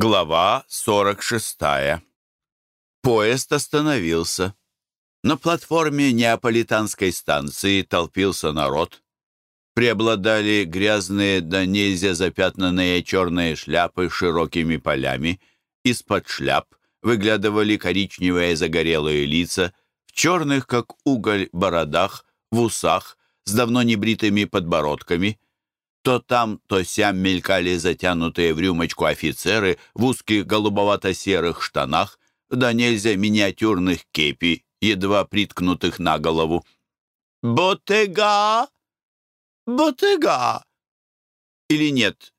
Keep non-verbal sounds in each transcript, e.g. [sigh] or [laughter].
Глава 46. Поезд остановился. На платформе Неаполитанской станции толпился народ. Преобладали грязные да нельзя запятнанные черные шляпы с широкими полями. Из-под шляп выглядывали коричневые загорелые лица в черных, как уголь, бородах, в усах, с давно небритыми подбородками — то там, то сям мелькали затянутые в рюмочку офицеры в узких голубовато-серых штанах, да нельзя миниатюрных кепи, едва приткнутых на голову. «Ботега! Ботега!» Или нет,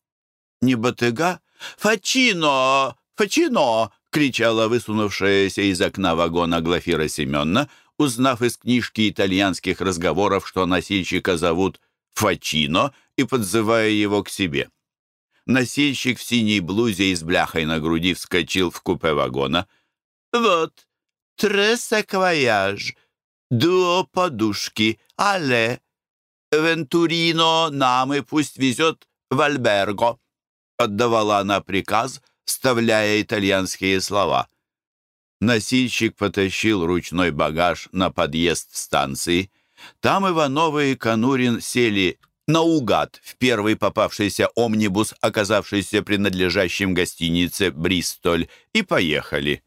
не ботега? «Фачино! Фачино!» — кричала высунувшаяся из окна вагона Глафира Семеновна, узнав из книжки итальянских разговоров, что носильщика зовут Фачино и подзывая его к себе. Носильщик в синей блузе и с бляхой на груди вскочил в купе вагона. «Вот, тресаквояж, дуо подушки, але, Вентурино нам и пусть везет в Альберго», отдавала она приказ, вставляя итальянские слова. Носильщик потащил ручной багаж на подъезд станции. Там Ивановы и Конурин сели наугад в первый попавшийся омнибус, оказавшийся принадлежащим гостинице «Бристоль», и поехали.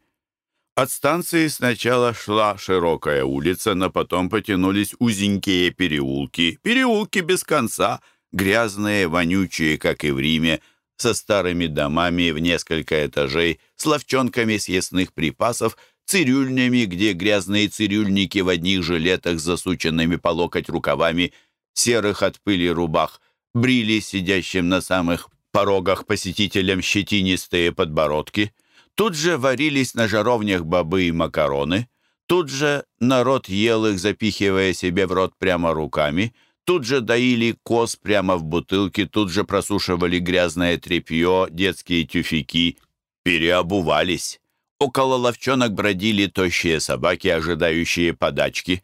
От станции сначала шла широкая улица, но потом потянулись узенькие переулки. Переулки без конца, грязные, вонючие, как и в Риме, со старыми домами в несколько этажей, с ловчонками съестных припасов, цирюльнями, где грязные цирюльники в одних жилетах с засученными по локоть рукавами – серых от пыли рубах, брили сидящим на самых порогах посетителям щетинистые подбородки. Тут же варились на жаровнях бобы и макароны. Тут же народ ел их, запихивая себе в рот прямо руками. Тут же доили коз прямо в бутылке, тут же просушивали грязное тряпье, детские тюфяки. Переобувались. Около ловчонок бродили тощие собаки, ожидающие подачки.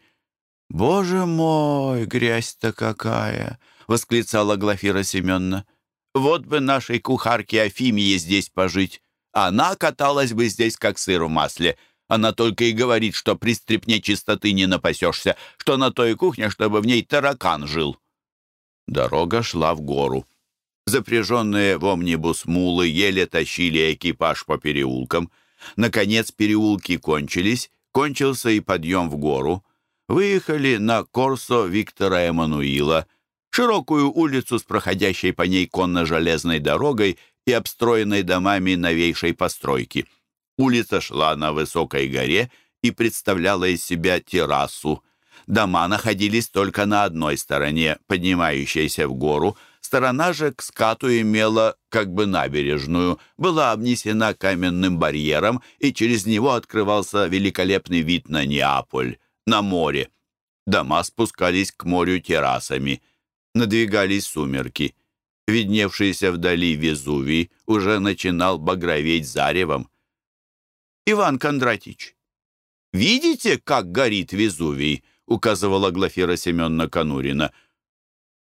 «Боже мой, грязь-то какая!» — восклицала Глафира Семеновна. «Вот бы нашей кухарке Афимии здесь пожить. Она каталась бы здесь, как сыр в масле. Она только и говорит, что при стрепне чистоты не напасешься, что на той кухне, чтобы в ней таракан жил». Дорога шла в гору. Запряженные в омнибус мулы еле тащили экипаж по переулкам. Наконец переулки кончились, кончился и подъем в гору — выехали на Корсо Виктора Эммануила, широкую улицу с проходящей по ней конно-железной дорогой и обстроенной домами новейшей постройки. Улица шла на высокой горе и представляла из себя террасу. Дома находились только на одной стороне, поднимающейся в гору. Сторона же к скату имела как бы набережную, была обнесена каменным барьером, и через него открывался великолепный вид на Неаполь на море. Дома спускались к морю террасами. Надвигались сумерки. Видневшийся вдали Везувий уже начинал багроветь заревом. «Иван Кондратич, видите, как горит Везувий?» указывала Глафира Семеновна Конурина.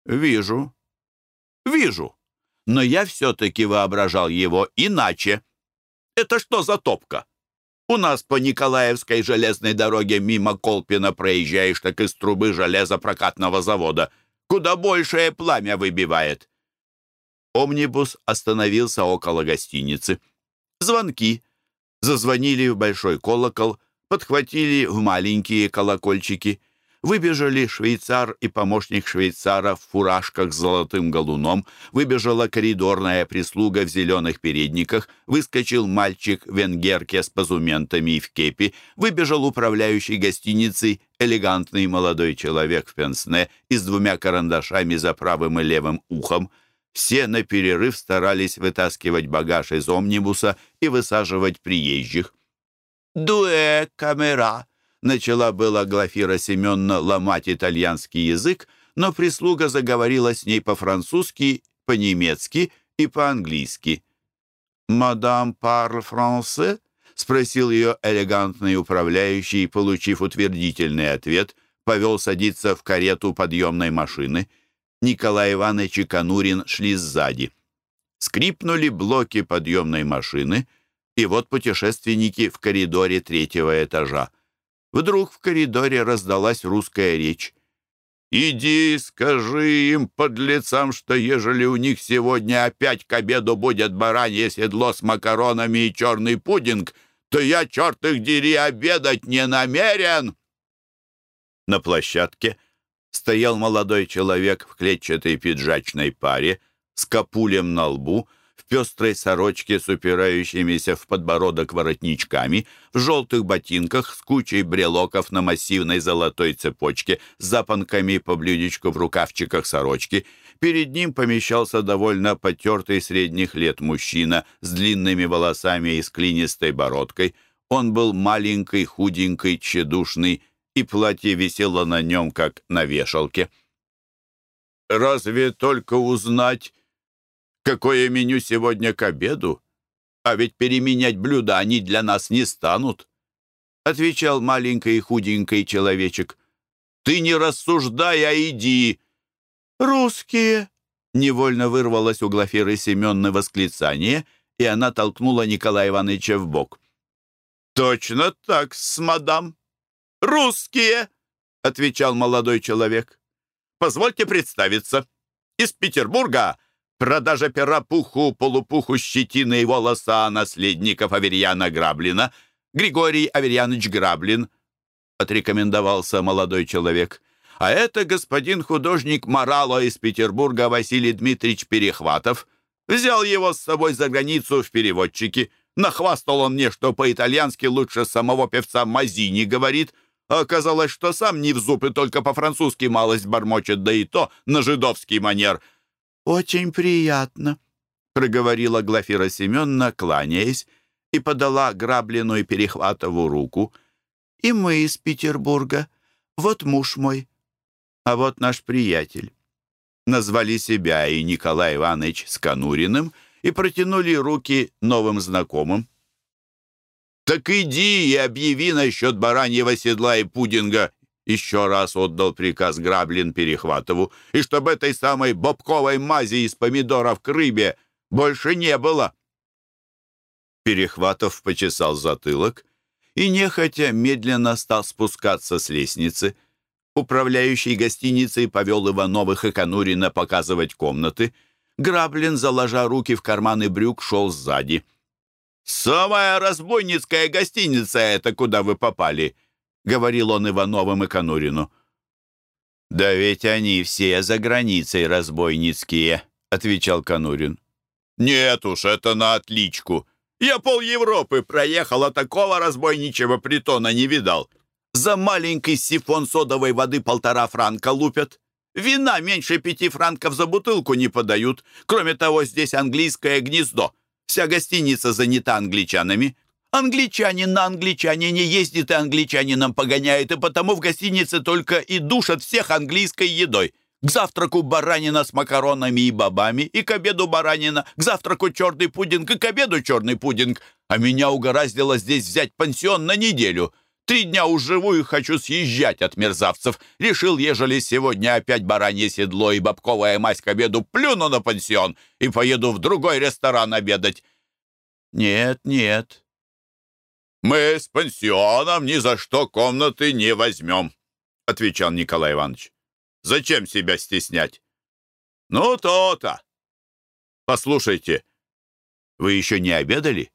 «Вижу, вижу, но я все-таки воображал его иначе. Это что за топка? У нас по Николаевской железной дороге мимо Колпина проезжаешь, так из трубы железопрокатного завода. Куда большее пламя выбивает. Омнибус остановился около гостиницы. Звонки. Зазвонили в большой колокол, подхватили в маленькие колокольчики — Выбежали швейцар и помощник швейцара в фуражках с золотым галуном, выбежала коридорная прислуга в зеленых передниках, выскочил мальчик в венгерке с позументами и в кепи, выбежал управляющий гостиницей элегантный молодой человек в пенсне и с двумя карандашами за правым и левым ухом. Все на перерыв старались вытаскивать багаж из омнибуса и высаживать приезжих. «Дуэ камера!» Начала была Глафира Семеновна ломать итальянский язык, но прислуга заговорила с ней по-французски, по-немецки и по-английски. «Мадам парл франце?» — спросил ее элегантный управляющий, получив утвердительный ответ, повел садиться в карету подъемной машины. Николай Иванович и Конурин шли сзади. Скрипнули блоки подъемной машины, и вот путешественники в коридоре третьего этажа. Вдруг в коридоре раздалась русская речь. «Иди, скажи им, подлецам, что ежели у них сегодня опять к обеду будет баранье седло с макаронами и черный пудинг, то я, черт их дери, обедать не намерен!» На площадке стоял молодой человек в клетчатой пиджачной паре с капулем на лбу, пестрой сорочке с упирающимися в подбородок воротничками, в желтых ботинках с кучей брелоков на массивной золотой цепочке, с запонками по блюдечку в рукавчиках сорочки. Перед ним помещался довольно потертый средних лет мужчина с длинными волосами и с клинистой бородкой. Он был маленький, худенький, тщедушный, и платье висело на нем, как на вешалке. «Разве только узнать, какое меню сегодня к обеду? А ведь переменять блюда они для нас не станут», — отвечал маленький худенький человечек. «Ты не рассуждай, а иди!» «Русские!» — невольно вырвалось у Глафиры Семенны восклицание, и она толкнула Николая Ивановича в бок. «Точно так, с мадам!» «Русские!» — отвечал молодой человек. «Позвольте представиться. Из Петербурга продажа пера пуху, полупуху, щетины и волоса наследников Аверьяна Граблина. Григорий Аверьянович Граблин», — отрекомендовался молодой человек. «А это господин художник Морало из Петербурга Василий Дмитриевич Перехватов. Взял его с собой за границу в переводчики. Нахвастал он мне, что по-итальянски лучше самого певца Мазини говорит». А оказалось, что сам не в зуб и только по-французски малость бормочет, да и то на жидовский манер. «Очень приятно», — проговорила Глафира Семеновна, кланяясь, и подала Граблину и Перехватову руку. «И мы из Петербурга. Вот муж мой, а вот наш приятель». Назвали себя и Николай Иванович с Конуриным и протянули руки новым знакомым. «Так иди и объяви насчет бараньего седла и пудинга!» Еще раз отдал приказ Граблин Перехватову, и чтобы этой самой бобковой мази из помидоров к рыбе больше не было. Перехватов почесал затылок и, нехотя, медленно стал спускаться с лестницы. Управляющий гостиницей повел Ивановых и Конурина показывать комнаты. Граблин, заложа руки в карманы брюк, шел сзади — «Самая разбойницкая гостиница это, куда вы попали», — говорил он Ивановым и Конурину. «Да ведь они все за границей разбойницкие», — отвечал Конурин. «Нет уж, это на отличку. Я пол Европы проехал, а такого разбойничьего притона не видал. За маленький сифон содовой воды полтора франка лупят. Вина меньше пяти франков за бутылку не подают. Кроме того, здесь английское гнездо. Вся гостиница занята англичанами. Англичанин на англичанине ездит и англичанином погоняет, и потому в гостинице только и душат всех английской едой. К завтраку баранина с макаронами и бобами, и к обеду баранина, к завтраку черный пудинг, и к обеду черный пудинг. А меня угораздило здесь взять пансион на неделю. Три дня уж живу и хочу съезжать от мерзавцев. Решил, ежели сегодня опять баранье седло и бабковая мазь к обеду, плюну на пансион и поеду в другой ресторан обедать. Нет, нет. Мы с пансионом ни за что комнаты не возьмем, отвечал Николай Иванович. Зачем себя стеснять? Ну, то-то. Послушайте, вы еще не обедали?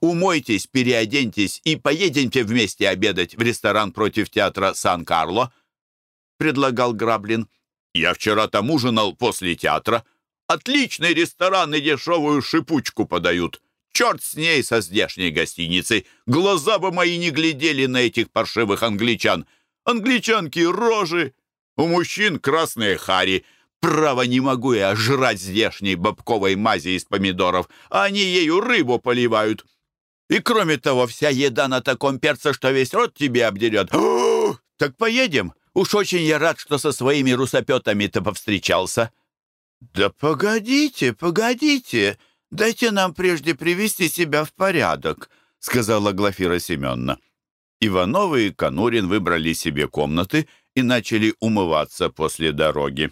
Умойтесь, переоденьтесь и поедемте вместе обедать в ресторан против театра Сан-Карло», — предлагал Граблин. «Я вчера там ужинал после театра. Отличный ресторан и дешевую шипучку подают. Черт с ней, со здешней гостиницей. Глаза бы мои не глядели на этих паршивых англичан. Англичанки рожи, у мужчин красные хари. Право не могу я жрать здешней бобковой мази из помидоров, а они ею рыбу поливают. И кроме того, вся еда на таком перце, что весь рот тебе обдерет. [gasps] так поедем. Уж очень я рад, что со своими русопетами-то повстречался. Да погодите, погодите. Дайте нам прежде привести себя в порядок, сказала Глафира Семеновна. Ивановы и Конурин выбрали себе комнаты и начали умываться после дороги.